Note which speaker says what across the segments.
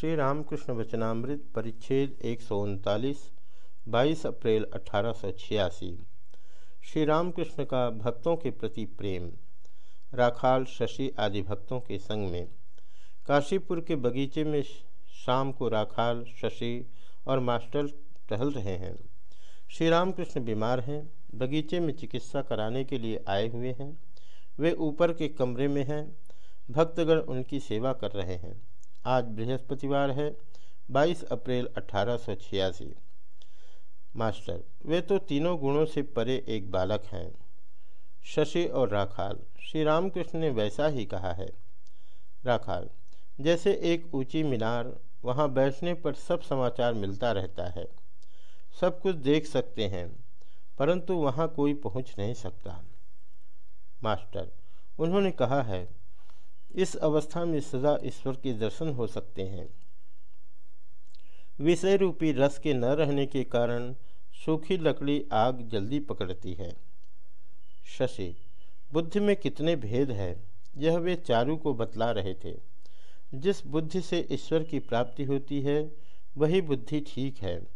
Speaker 1: श्री रामकृष्ण वचनामृत परिच्छेद एक सौ उनतालीस, बाईस अप्रैल अठारह सौ छियासी। श्री रामकृष्ण का भक्तों के प्रति प्रेम, राखाल शशि आदि भक्तों के संग में। काशीपुर के बगीचे में शाम को राखाल, शशि और मास्टर टहल रहे हैं। श्री रामकृष्ण बीमार हैं, बगीचे में चिकित्सा कराने के लिए आए हुए हैं। वे ऊपर के कमरे में हैं, भक्तगण उनकी सेवा कर रहे हैं। आज बृहस्पतिवार है 22 अप्रैल अठारह सौ छियासी। मास्टर, वे तो तीनों गुणों से परे एक बालक हैं। शशि और राखाल, श्री रामकृष्ण ने वैसा ही कहा है। राखाल, जैसे एक ऊँची मीनार, वहाँ बैठने पर सब समाचार मिलता रहता है। सब कुछ देख सकते हैं, परंतु वहाँ कोई पहुँच नहीं सकता। मास्टर, उन्होंने कहा है इस अवस्था में सदा ईश्वर के दर्शन हो सकते हैं। विषय रूपी रस के न रहने के कारण सूखी लकड़ी आग जल्दी पकड़ती है। शशि, बुद्धि में कितने भेद है, यह वे चारू को बतला रहे थे। जिस बुद्धि से ईश्वर की प्राप्ति होती है, वही बुद्धि ठीक है।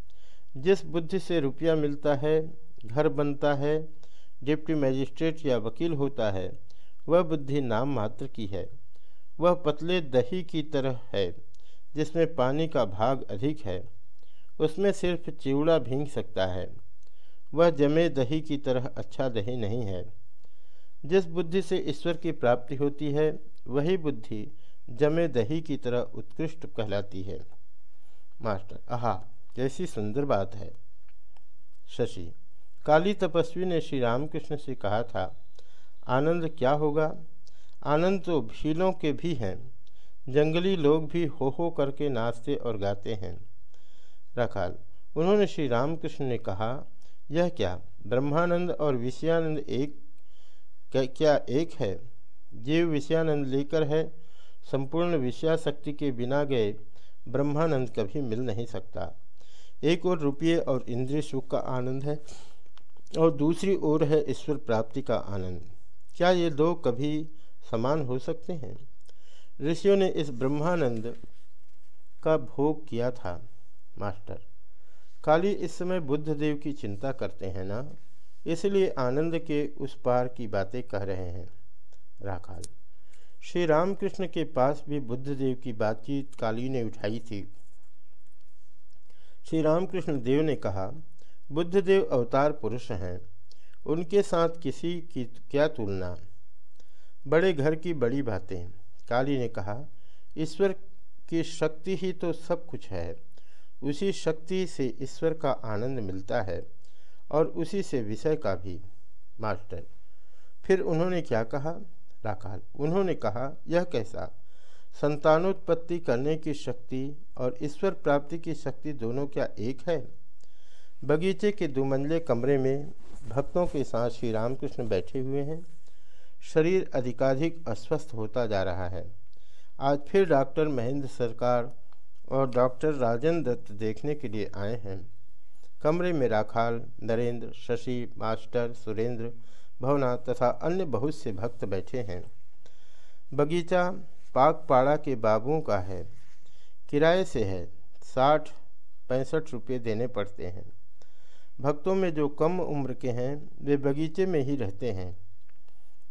Speaker 1: जिस बुद्धि से रुपया मिलता है, घर बनता है, डिप्टी मजिस्ट्रेट या वकील होता है, वह बुद्धि नाम मात्र की है। वह पतले दही की तरह है, जिसमें पानी का भाग अधिक है। उसमें सिर्फ़ चिवड़ा भींग सकता है। वह जमे दही की तरह अच्छा दही नहीं है। जिस बुद्धि से ईश्वर की प्राप्ति होती है, वही बुद्धि जमे दही की तरह उत्कृष्ट कहलाती है। मास्टर, आहा, कैसी सुंदर बात है। शशि, काली तपस्वी ने श्री रामकृष्ण से कहा था, आनंद क्या होगा? आनंद तो भीलों के भी हैं, जंगली लोग भी हो हो करके नाचते और गाते हैं। रखाल, उन्होंने श्री रामकृष्ण ने कहा, यह क्या, ब्रह्मानंद और विषयानंद एक, क्या एक है? जीव विषयानंद लेकर है, संपूर्ण विषयाशक्ति के बिना गए ब्रह्मानंद कभी मिल नहीं सकता। एक और रुपये और इंद्रिय सुख का आनंद है, और दूसरी ओर है ईश्वर प्राप्ति का आनंद। क्या ये दो कभी समान हो सकते हैं। ऋषियों ने इस ब्रह्मानंद का भोग किया था, मास्टर। काली इस समय बुद्ध देव की चिंता करते हैं ना? इसलिए आनंद के उस पार की बातें कह रहे हैं, राखाल। श्री रामकृष्ण के पास भी बुद्ध देव की बातचीत काली ने उठाई थी। श्री रामकृष्ण देव ने कहा बुद्ध देव अवतार पुरुष हैं। उनके साथ किसी की क्या तुलना? बड़े घर की बड़ी बातें। काली ने कहा, ईश्वर की शक्ति ही तो सब कुछ है। उसी शक्ति से ईश्वर का आनंद मिलता है और उसी से विषय का भी। मास्टर, फिर उन्होंने क्या कहा? राकाल, उन्होंने कहा, यह कैसा? संतानोत्पत्ति करने की शक्ति और ईश्वर प्राप्ति की शक्ति दोनों क्या एक है? बगीचे के दुमंजले कमरे में भक्तों के साथ श्री रामकृष्ण बैठे हुए हैं। शरीर अधिकाधिक अस्वस्थ होता जा रहा है। आज फिर डॉक्टर महेंद्र सरकार और डॉक्टर राजन दत्त देखने के लिए आए हैं। कमरे में राखाल, नरेंद्र, शशि, मास्टर, सुरेंद्र, भवना तथा अन्य बहुत से भक्त बैठे हैं। बगीचा पाकपाड़ा के बाबुओं का है। किराए से है। साठ पैंसठ रुपये देने पड़ते हैं। भक्तों में जो कम उम्र के हैं, वे बगीचे में ही रहते हैं।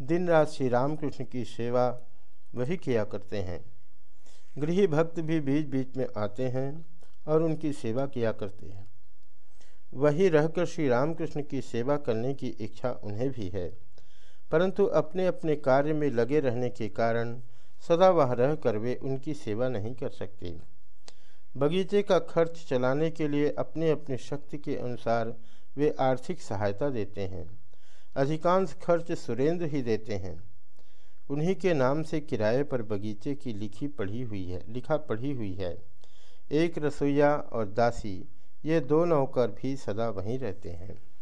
Speaker 1: दिन रात श्री रामकृष्ण की सेवा वही किया करते हैं। गृह भक्त भी बीच बीच में आते हैं और उनकी सेवा किया करते हैं। वही रहकर श्री रामकृष्ण की सेवा करने की इच्छा उन्हें भी है। परंतु अपने अपने कार्य में लगे रहने के कारण सदा वह रहकर वे उनकी सेवा नहीं कर सकते। बगीचे का खर्च चलाने के लिए अपने अपने शक्ति के अनुसार वे आर्थिक सहायता देते हैं। अधिकांश खर्च सुरेंद्र ही देते हैं। उन्हीं के नाम से किराए पर बगीचे की लिखी पढ़ी हुई है, लिखा पढ़ी हुई है। एक रसोईया और दासी, ये दो नौकर भी सदा वहीं रहते हैं।